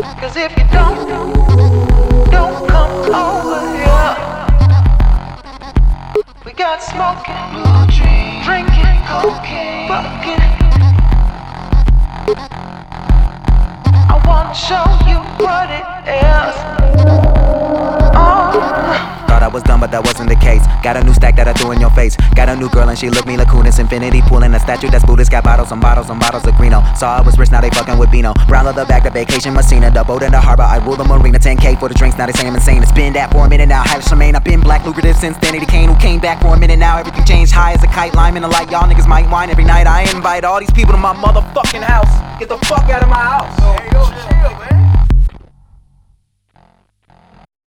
if you don't, don't come over here. We got smoking, drinking, cocaine, fucking. I wanna show you what it is. I was done, but that wasn't the case. Got a new stack that I threw in your face. Got a new girl and she looked me Kunis. Infinity pool in a statue that's Buddhist. Got bottles and bottles and bottles of Greeno. Saw I was rich, now they fucking with Beano. Brown leather back to vacation Messina. The boat in the harbor, I rule the marina. 10k for the drinks, now they say I'm insane. It's been that for a minute now. Have Shemaine, I've been black lucrative since Danny Kane, who came back for a minute now. Everything changed high as a kite, lime in the light. Y'all niggas might whine every night. I invite all these people to my motherfucking house. Get the fuck out of my house.